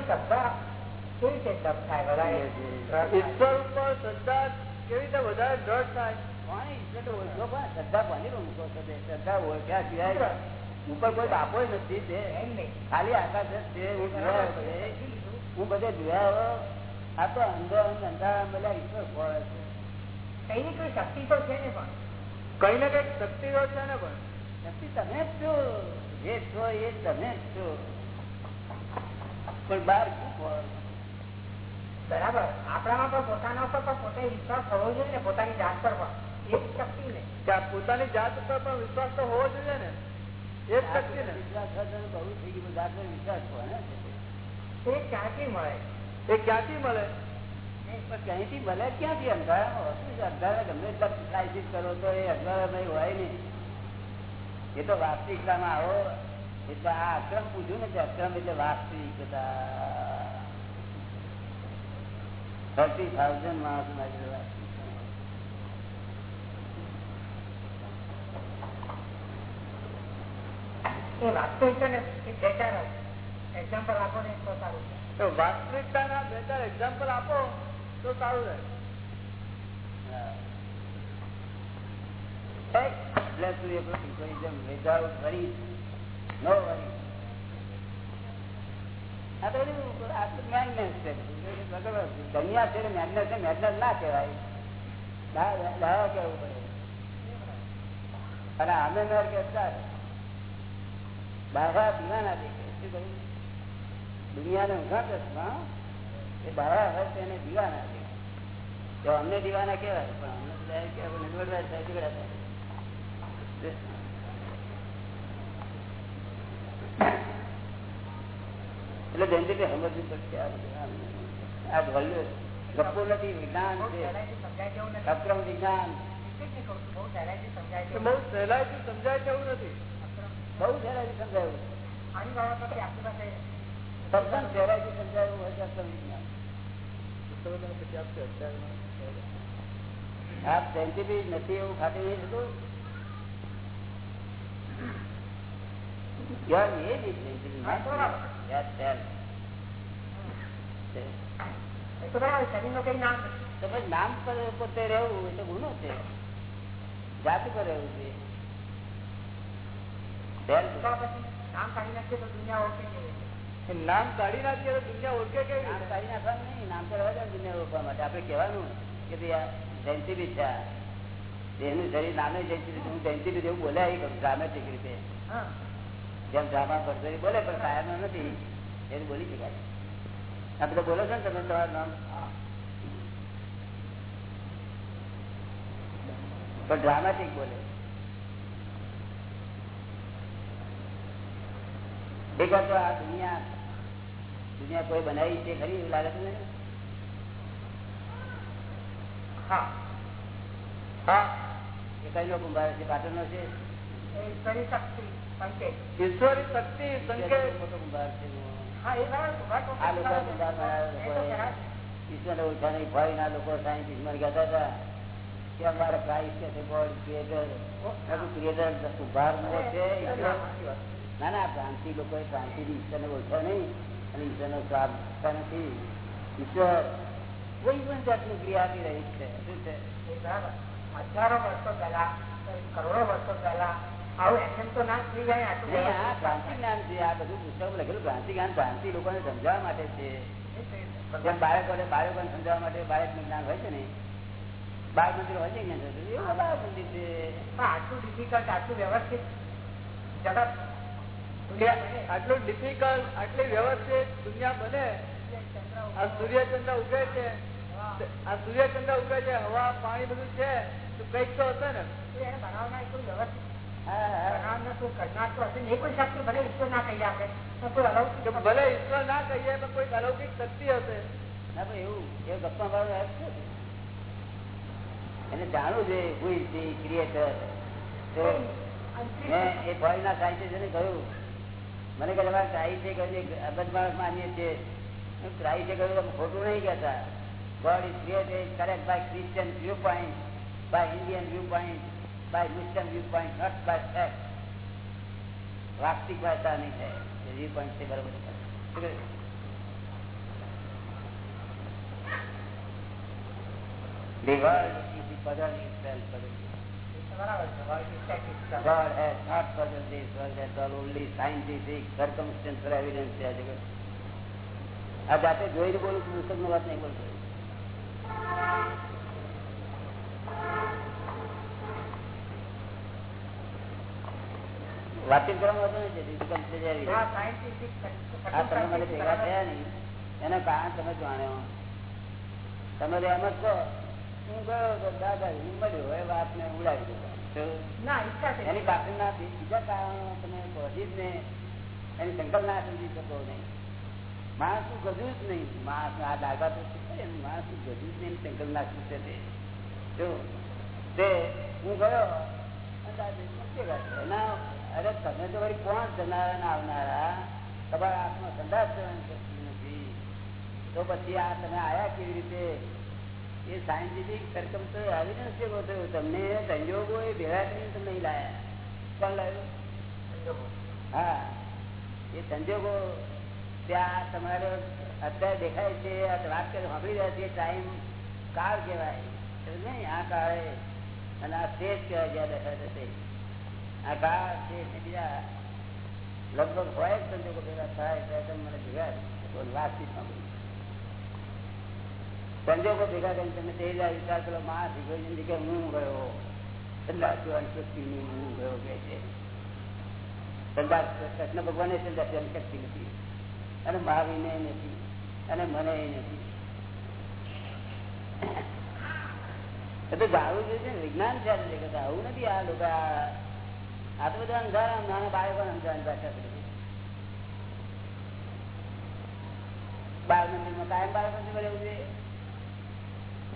S5: શબ્દ કેવી રીતે જપ થાય? વધારે
S4: ઈશ્વર ઉપર શ્રદ્ધા કેવી રીતે વધારે દ્રઢ થાય?
S1: કોઈ
S5: કઈ ને કઈ શક્તિ તો છે ને પણ
S4: કઈ ને કંઈક શક્તિઓ છે ને પણ
S1: શક્તિ તમે જ છો જે છો એ તમે જ છો પણ બહાર શું
S5: બરાબર. આપણામાં પણ પોતાના પર પોતે વિશ્વાસ થવો જોઈએ ને, પોતાની જાત પર પણ. શક્તિ
S4: પોતાની જાત ઉપર પણ વિશ્વાસ તો હોવો જોઈએ ને. એ જ શક્તિ ને.
S1: વિશ્વાસ બહુ થઈ ગયું જાત પર વિશ્વાસ
S5: એ ક્યાંથી મળે?
S4: એ ક્યાંથી મળે?
S1: ક્યાંથી? ભલે ક્યાંથી અંધારામાં અંધારા ગમે એટલા કરો તો એ અંધારામાં હોય નહીં. એ તો વાસ્તવિકતામાં આવો. એટલે આ અક્રમ પૂછ્યું ને કે અક્રમ એટલે વાસ્તવિકતા. થર્ટી થાઉઝન્ડ માણસ મારી
S5: ને એ એક્ઝામ્પલ આપો ને તો સારું
S4: તો વાસ્તવિકતાના એક્ઝામ્પલ આપો તો સારું રહે.
S1: દુનિયા છે ને છે, madness ના કહેવાય. દાવા કહેવું પડે? અને અમે મેર કહેતા દાવા દીવાના દેખે શું કહ્યું દુનિયાને ઊંઘા ચશ્મા એ દાવા હોય તેને દીવાના દેખે તો અમને દીવાના કહેવાય પણ અમને તો direct કે આપણે નિવડવા થાય, ઝઘડા થાય. એટલે જયંતિભાઈ સમજવું પડશે આ બધું. આ ભલ્યું ગપ્પો નથી વિજ્ઞાન
S5: બહુ
S1: છે
S5: સહેલાઈથી સમજાય તેવું નથી
S1: અક્રમ વિજ્ઞાન
S5: એટલે જ નહીં કહું છું, બહુ સહેલાઈથી સમજાય
S4: કે
S5: તેવું
S4: બહુ
S5: નથી.
S4: સહેલાઈથી સમજાય તેવું નથી
S1: બહુ સહેલાઈથી સમજાયું. તદ્દન સહેલાઈથી સમજાયું હોય છે વિજ્ઞાન આપ નથી એવું ખાતે.
S5: એ નામ
S1: પર પોતે રહેવું એ તો ગુનો છે. જાત પર રહેવું
S5: પછી નામ કાઢી નાખીએ તો દુનિયા ઓળખે
S4: કે નામ કાઢી તો
S1: નાખવાનું નહીં નામ રહેવા દુનિયા ઓળખવા માટે. આપણે કહેવાનું કે ભાઈ આ જયંતિભાઈ છે. એનું શરીર નામે જયંતિ હું જયંતિ બી એવું બોલ્યા એ કરું ડ્રામેટિક રીતે.
S5: હા.
S1: જેમ ડ્રામા કરતો એ બોલે પણ કાયમ નથી. એને બોલી શકાય. આ બધા બોલો છો ને તમે તમારું નામ? પણ ડ્રામેટિક બોલે એક વાર તો આ દુનિયા દુનિયા કોઈ બનાવી છે ખરી એવું લાગે છે ને
S5: હા
S4: હા
S1: એ કઈ નો કુંભાર છે પાટણ નો છે
S5: એ ઈશ્વરી શક્તિ સંકેત
S4: ઈશ્વરી શક્તિ સંકેત
S1: મોટો કુંભાર છે
S5: હા એ બરાબર વાત તો
S1: આ લોકો
S5: બરાબર.
S1: કુંભાર બનાવ્યા
S5: એ તો ખરા જ.
S1: ઈશ્વર ઓછા નહીં ભાઈ ના લોકો સાયન્ટિસ્ટ મને કહેતા હતા કે અમારે પ્રાઇસ કે છે ગોડ ક્રિએટર ક્રિએટર કુંભાર નો છે ઈશ્વર ના ના ભ્રાંતિ લોકો ભ્રાંતિ ઈશ્વરને ઓળખ્યા નહીં. અને ઈશ્વરનો સ્વાદ આપતા નથી. ઈશ્વર કોઈ પણ જાતની ક્રિયા આપી રહી છે. શું છે?
S5: હજારો વર્ષો પહેલા કરોડો વર્ષો પહેલા આવું એમ તો ના થઈ જાય આટલું
S1: નહીં, આ
S5: વ્યવસ્થિત
S1: ભ્રાંતિ જ્ઞાન છે. આ બધું પુસ્તક લખેલું ભ્રાંતિ જ્ઞાન. ભ્રાંતિ લોકોને સમજાવવા માટે છે. બાળકોને બાળકોને સમજાવવા માટે બાળકનું જ્ઞાન હોય છે ને બાળ મંદિર હોય છે જ્ઞાન બાળ મંદિર છે.
S5: આટલું ડિફિકલ્ટ આટલું વ્યવસ્થિત જગત
S4: કે આટલું ડિફિકલ્ટ આટલી વ્યવસ્થિત દુનિયા બને આ સૂર્યચંદ્ર ઉગે છે આ સૂર્યચંદ્ર ઉગે છે હવા પાણી બધું છે તો કંઈક તો હશે ને?
S5: એને વ્યવસ્થિત ને. એ ભલે ઈશ્વર ના કહીએ તો કોઈ અલૌકિક
S4: કે ભલે ઈશ્વર ના કહીએ પણ કોઈ અલૌકિક શક્તિ હશે.
S1: ના પણ એવું એ ગપ્પા છે? એને જાણવું છે હુ ક્રિએટર તો
S5: અંતરિક્ષ
S1: મેં એ ફોરેનના કહ્યું મને કે તમારે ક્રાઇસ્ટે કહ્યું છે અબધ માણસ માનીએ છીએ હું ક્રાઇસ્ટે કહ્યું તમે ખોટું નહીં કહેતા God is created correct by Christian viewpoint by Indian viewpoint by Muslim viewpoint not by fact વાસ્તિક ભાષા નહીં છે વ્યૂ પોઈન્ટ છે બરોબર કહ્યું? The world is the puzzle itself. આ જાતે જોઈને બોલું છું પુસ્તકની વાત નહીં બોલતો વાતચીત કરવામાં વાંધો નથી difficult છે જે
S5: હા, scientific
S1: આ તમે મને ભેગા
S5: બરાબર.
S1: થયા નહીં એના કારણ તમે જાણ્યો તમે એમ જ કહો હું ગયો તો મળ્યો ઉડાવી દીધા એની પાછળના બીજા કારણો તમે પહોંચી ને એની સંકલ્પ ના સમજી શકો નહીં. માણસ શું ગજું જ નહીં. માણસ આ દાદા તો શું કરે? માણસ શું ગજું જ નહીં સંકલ્પ ના છે. તે જો તે હું ગયો. એના અરે તમે તો વળી કોણ જનારા ને આવનારા? તમારા હાથમાં સંદાસ કરવાની શક્તિ નથી. તો પછી આ તમે આયા કેવી રીતે? એ સાયન્ટિફિક સરકમ તો આવી નથી શકો થયો તમને સંજોગો એ ભેગા કરીને તમે લાયા. કોણ લાવ્યું? હા. એ સંજોગો ત્યાં તમારે અત્યારે દેખાય છે વાત કરી સાંભળી રહ્યા છે ટાઈમ કાળ કહેવાય. નહીં આ કાળે અને આ શેષ કહેવાય જ્યાં દેખાય છે આ કાળ શેષ બીજા લગભગ હોય જ સંજોગો ભેગા થાય ત્યારે તમે મને ભેગા વાતચીત સાંભળી. સંજોગો ભેગા કરી તમે તે વિચાર કરો, માં, ભીગો જિંદગી હું ગયો? કે છે. કૃષ્ણ ભગવાને સંદાસ શક્તિ નથી. અને મહાવીને નથી, અને મને નથી. એટલે જાણવું જોઈએ છે વિજ્ઞાન છે આ જગત, આવું નથી આ લોકો, આ તો બધા અંધારા નાના બાળકો અંધારા છે. બાળ મંદિરમાં કાયમ બાળકો રહેવું જોઈએ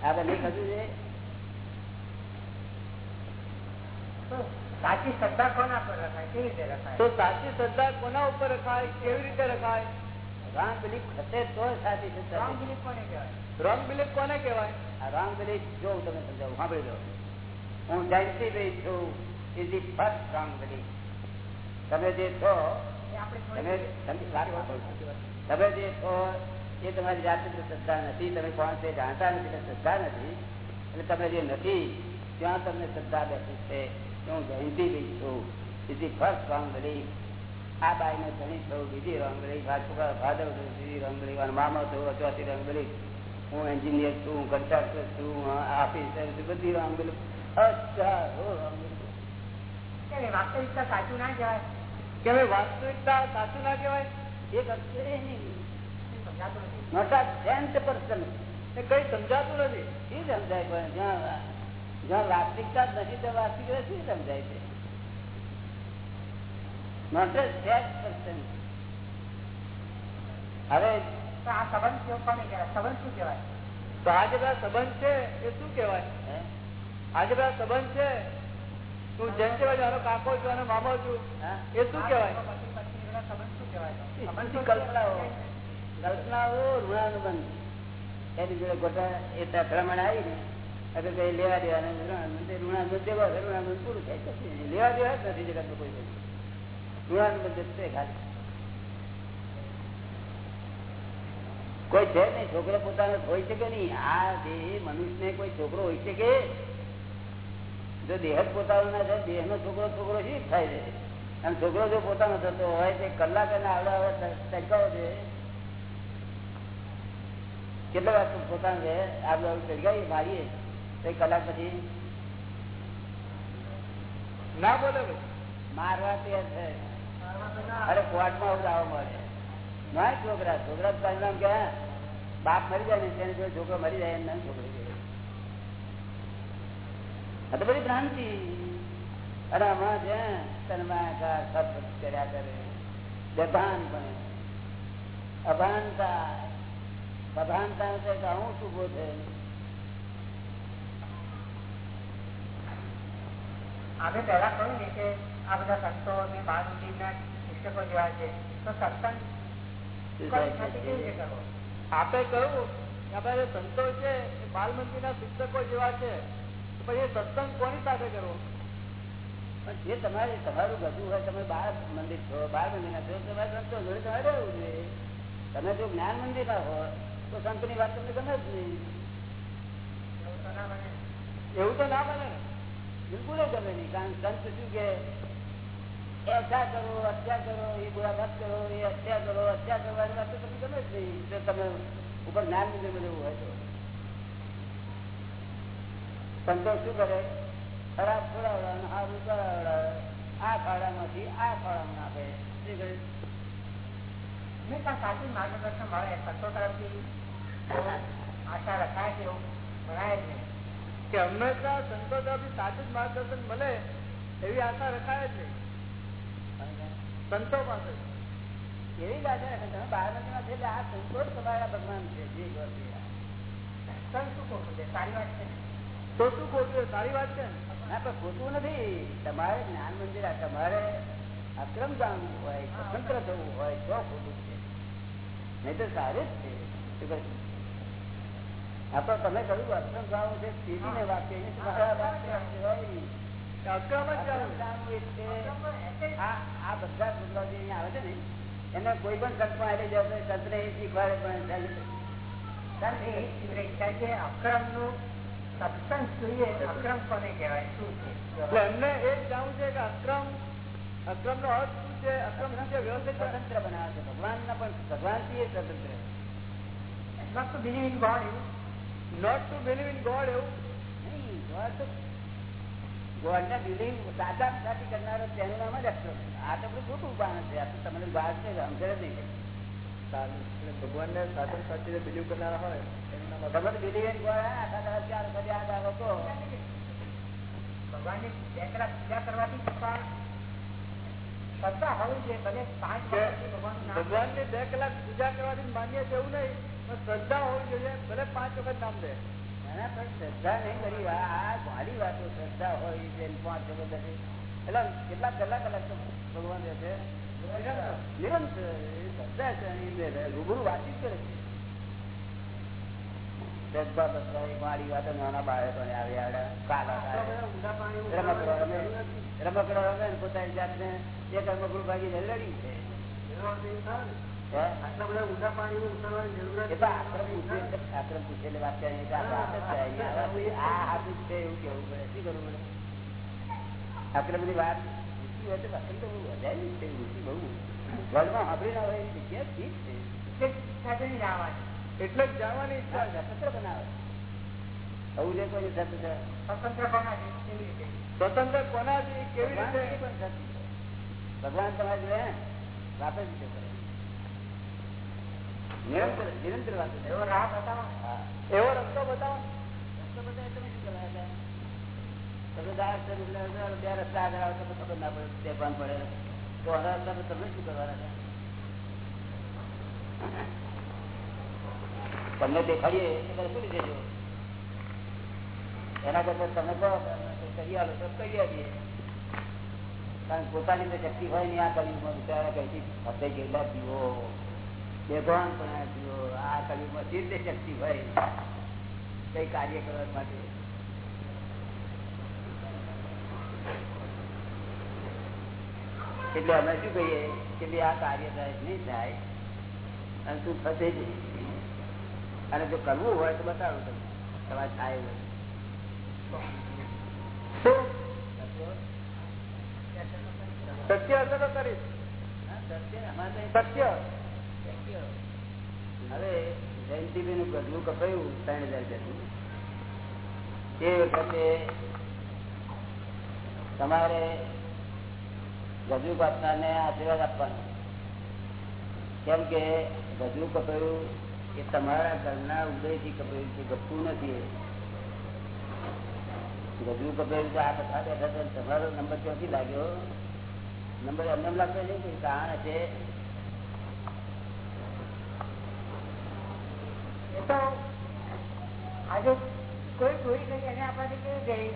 S1: આ બંને ખસું છે
S5: સાચી શ્રદ્ધા કોના પર રખાય કેવી રીતે રખાય
S4: તો સાચી શ્રદ્ધા કોના ઉપર રખાય કેવી રીતે રખાય
S1: રામ બિલીફ ખસે તો સાચી શ્રદ્ધા
S5: રોંગ
S1: છે.
S5: બિલીફ કોને કહેવાય
S4: રોંગ બિલીફ કોને કહેવાય
S1: આ રામ બિલીફ જો હું તમને સમજાવું સાંભળી લો હું જાણતી ભાઈ છું is the first wrong belief તમે જે છો
S5: એ આપણે
S1: તમે
S5: થોડી
S1: તમે વાત સાંભળો. તમે જે છો એ તમારી જાતે તો શ્રદ્ધા નથી તમે કોણ છે જાણતા નથી શ્રદ્ધા નથી. એટલે તમે જે નથી ત્યાં તમને શ્રદ્ધા બેઠી છે. હું જયંતિ ભાઈ છું. બીજી ફર્સ્ટ રાંગ બિલીફ આ બાઈને ધણી થયું બીજી રંગ બિલીફ આ છોકરા ફાધર થયું ત્રીજી રંગ બિલીફ અને મામા થયું ચોથી રંગ બિલીફ હું એન્જિનિયર છું હું કન્ટ્રાક્ટર છું હું ઓફિસર છું બધી રંગ અચ્છા હજારો
S5: એ વાસ્તવિકતા સાચું ના કહેવાય?
S4: કે વાસ્તવિકતા સાચું ના કહેવાય?
S1: એક કરશે નહીં.
S4: કઈ સમજાતું નથી.
S1: શું સમજાય પણ? જ્યાં જ્યાં વાસ્તવિકતા નથી તો વાસ્તવિકતા શું સમજાય છે? નોટ અ હવે
S5: આ સંબંધ કેવો કોને કહેવાય? સંબંધ શું કહેવાય?
S4: તો આ જે બધા સંબંધ છે એ શું કહેવાય? આ જે બધા સંબંધ છે તું જેમ કહેવાય આનો કાકો છું આનો મામો છું? એ શું કહેવાય?
S5: સંબંધ શું કહેવાય? સંબંધ
S1: કઈ. ઋણાનુબંધ છે ખાલી. છે નહીં, છોકરો પોતાનો હોય છે કે નહીં? આ દેહ મનુષ્ય કોઈ છોકરો હોય છે કે? જો દેહ જ પોતાનો ના થાય દેહ નો છોકરો છોકરો શી થાય છે? અને છોકરો જો પોતાનો થતો હોય તે કલાક અને આવડે ટકાવો છે કેટલા વાર પોતાનો આવડે ટકાવી મારીએ તો કલાક પછી?
S4: ના બોલે
S1: મારવા તે છે. અરે કોર્ટમાં આવું દાવો મળે. ના છોકરા છોકરા પરિણામ કે બાપ મરી જાય ને તેને જો છોકરો મરી જાય એમને છોકરી જાય તો બધી ભ્રાંતિ. અરે આમાં છે તન્માકાર સબ કર્યા કરે. બેભાન પણ અભાનતા અભાનતા છે કે હું શું છે
S5: આપણે પહેલા કહ્યું ને કે આ બધા સંતો ને બાળ મંદિરના શિક્ષકો જેવા છે તો સત્સંગ
S4: આપે કહ્યું સંતો છે એ બાલ મંદિરના શિક્ષકો જેવા છે તો પછી એ સત્સંગ કોની સાથે કરવો?
S1: પણ જે તમારે તમારું બધું હોય તમે બાર મંદિર છો બાર મંદિર ના છો તમારે સંતો જોડે તમારે રહેવું જોઈએ. તમે જો જ્ઞાન મંદિર ના હોય તો સંતની વાત તમને ગમે જ નહીં.
S5: એવું તો ના બને.
S4: ના ને
S1: બિલકુલ ગમે નહીં. કારણ સંત શું કે ऐसा કરો હત્યા કરો, એ બુરા કરો, એ હત્યા કરો હત્યા કરવાની વાત તો તમને ગમે જ નહીં. જો તમે ઉપર જ્ઞાન લીધે બધું હોય તો. સંતો શું કરે? ખરાબ છોડાવડા અને સારું કરાવડા આ ખાડામાંથી આ ખાડામાં નાખે. શું કરે?
S5: હંમેશા સાચું માર્ગદર્શન મળે સંતો તરફથી આશા રખાય છે એવું ભણાય જ
S4: કે હંમેશા સંતો તરફથી સાચું જ માર્ગદર્શન મળે એવી આશા રખાય છે. સંતો પાસે.
S1: એવી જ આશા રાખે તમે બાળકમાં છે એટલે આ સંતોષ તમારા ભગવાન છે જે
S5: સંત શું ખોટું છે? સારી વાત છે?
S4: તો શું ખોટું સારી વાત છે ને?
S1: ના પણ ખોટું નથી. તમારે જ્ઞાન મંદિર આ તમારે અક્રમ જાણવું હોય સ્વતંત્ર થવું હોય તો ખોટું છે. નહીં તો સારું જ છે. શું આપણે તમે કહ્યું અક્રમ જાણવું છે વાક્ય એને વાક્ય
S4: અક્રમ
S1: અક્રમ આ બધા આવે છે ને એને કોઈ પણ સંતમાં આવી જાવ તો સંતને એ શીખવાડે પણ
S5: એ શિવરાજ કારણ કે અક્રમનું સત્સંગ જોઈએ અક્રમ કોને કહેવાય? શું છે?
S4: એમને એ જાણવું છે કે અક્રમ અક્રમ નો અર્થ શું છે? અક્રમ શું છે? વ્યવસ્થિત
S1: સ્વતંત્ર બનાવે છે. ભગવાનના પણ ભગવાનથી સ્વતંત્ર.
S5: Not to believe in God એવું.
S4: Not to believe in God એવું.
S1: નહીં ગોડ તો ગોડને બિલીવ સાચા સાચી કરનારો તેનું નામ જ અક્રમ આ તો બધું ખોટું બાણ છે આ તો તમને વાત છે સમજે જ નહીં.
S4: સારું ને ભગવાનને સાચું સાચી બિલીવ કરનારા હોય ભગવાન
S1: બિલીવ ઇન ગોડ આખા ચાર વખત યાદ આવો તો.
S5: ભગવાનની બે કલાક પૂજા કરવાથી પણ શ્રદ્ધા હોવી જોઈએ ભલે પાંચ
S4: કે
S5: વર્ષથી ભગવાનનું નામ
S4: ભગવાનની બે કલાક પૂજા કરવાથી માન્ય છે એવું નહીં પણ શ્રદ્ધા હોવી જોઈએ ભલે પાંચ વખત નામ દે
S1: એના પણ શ્રદ્ધા નહીં કરી આ આ વાતો શ્રદ્ધા હોય છે પાંચ વખત હતી એટલે કેટલા કલાક કલાક તો ભગવાન રહે છે? નિરંતર. એ શ્રદ્ધા છે એની રૂબરૂ વાતચીત કરે છે. મારી વાતો નાના બાળકોને આવે
S5: પાણી
S1: રમકડો રમે, રમકડો ને પોતાની જાતને રમકડું
S5: પાણી
S1: એ એટલે વાત કરે એટલે વાત જ છે અહીંયા. આ હાથું જ છે એવું કેવું પડે. શું પડે? આક્રમ બધી વાત ઊંચી હોય તો આક્રમ તો બહુ વર્લ્ડમાં સાંભળી ના હોય ઠીક છે.
S4: એટલે જ જાણવાની ઈચ્છા છે.
S1: સ્વતંત્ર બનાવે. આવું જે કોઈ સ્વતંત્ર
S5: સ્વતંત્ર
S4: કોનાથી કેવી રીતે.
S1: ભગવાન તમારે જોડે વાપે જ રીતે નિરંતર નિરંતર વાતો
S5: એવો રાહ બતાવો.
S4: એવો રસ્તો બતાવો.
S1: રસ્તો બતાવે તમે શું કરવા તમે દાળ છે, બે રસ્તા આગળ આવે તો ખબર ના પડે તે પાન પડે. તો હવે તમે તમે શું કરવાના હતા? તમને દેખાડીએ એના કરતા તમે તો કારણ પોતાની તો શક્તિ હોય ને આ કલયુગમાં બિચારા કઈ ફસાઈ ગયેલા જીવો બેભાન પણ જીવો, આ કલયુગમાં સીધે શક્તિ હોય, કઈ કાર્ય કરવા માટે. એટલે અમે શું કહીએ કે ભાઈ આ કાર્ય થાય નહીં થાય, અને તું ફસે જ અને જો કરવું હોય તો બતાવું તમે. તમારે થાય સત્ય?
S4: હશે તો કરીશ.
S1: તમારે ગજુ કાપનારને આશીર્વાદ આપવાનો. કેમ કે ગજુ કપાયું એ તમારા ઘરના ઉદયથી કપાયું છે ગપતું નથી ગજુ કપાયું છે આ કથા બેઠા છે તમારો નંબર ક્યાંથી લાગ્યો? નંબર એમને એમ લાગતો છે કે કારણ
S5: છે તો આજે કોઈ ચોરી કરી એને આપણાથી કેવી ગઈ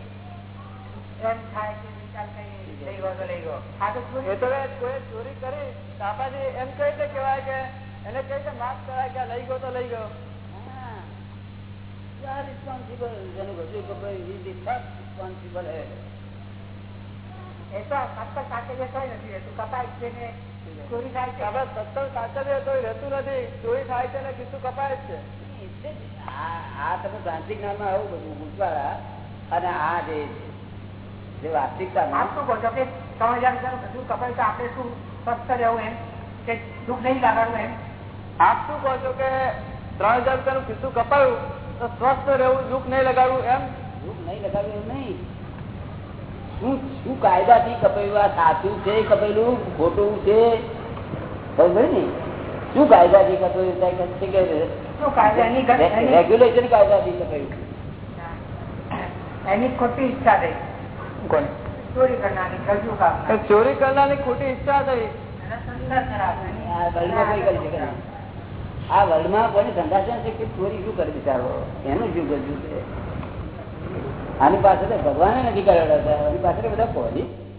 S5: એમ થાય કે વિચાર કરીએ લઈ ગયો તો લઈ ગયો. આ તો ચોરી
S4: એ તો કોઈ ચોરી કરી તો આપણાથી એમ કઈ રીતે કહેવાય કે એને કઈ રીતે માફ કરાય કે લઈ ગયો તો લઈ ગયો.
S1: રિસ્પોન્સિબલ જેનું બધું ખબર રિસ્પોન્સિબલ હે.
S5: એ તો સત્તર સાથે જે નથી રહેતું. કપાય છે ને. ચોરી થાય છે.
S4: આપણે સત્તર સાચવીએ તો રહેતું નથી. ચોરી થાય છે ને કિસ્સું કપાય જ છે.
S1: આ આ તમે તાંત્રિક નામમાં આવું બધું ગુજવાળા અને આ જે જે વાસ્તવિકતામાં
S5: આપ શું કહો છો કે ત્રણ હજાર રૂપિયાનું બધું કપાય તો આપણે શું સ્વસ્થ રહેવું એમ? કે દુઃખ નહીં લાગવાનું એમ?
S4: આપ શું કહો છો કે ત્રણ હજાર રૂપિયાનું કિસ્સું કપાયું તો સ્વસ્થ રહેવું દુઃખ નહીં લગાડવું એમ?
S1: દુઃખ નહીં લગાવ્યું એમ નહીં. શું શું કાયદાથી કપાયું આ? સાચું છે કપાયેલું? ખોટું છે? ખબર ને? શું કાયદાથી કપાયું? ત્યાં કહે છે કે
S5: શું કાયદા એની ઘર- એની-
S1: રેગ્યુલેશન કાયદાથી કપાયું.
S5: એની ખોટી ઈચ્છા થઈ.
S4: કોને
S5: ચોરી કરનારની કજુ કાપનાર.
S4: ચોરી કરનારની ખોટી ઈચ્છા થઈ.
S5: એના સંસાર ખરાબ
S1: આ. આ વર્લ્ડમાં કોઈને ધંધા છે ને કે ચોરી શું કરી બિચારો એનું શું ગજુ છે આની પાસે ભગવાને નથી કરેલો આની પાસે બધા પોલીસ